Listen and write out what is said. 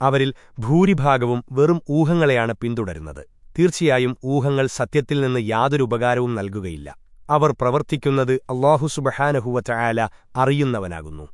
അവരിൽ ഭൂരിഭാഗവും വെറും ഊഹങ്ങളെയാണ് പിന്തുടരുന്നത്. തീർച്ചയായും ഊഹങ്ങൾ സത്യത്തിൽ നിന്ന് യാതൊരു ഉപകാരവും നൽകുകയില്ല. അവർ പ്രവർത്തിക്കുന്നത് അള്ളാഹു സുബഹാനഹുവ ചായാല അറിയുന്നവനാകുന്നു.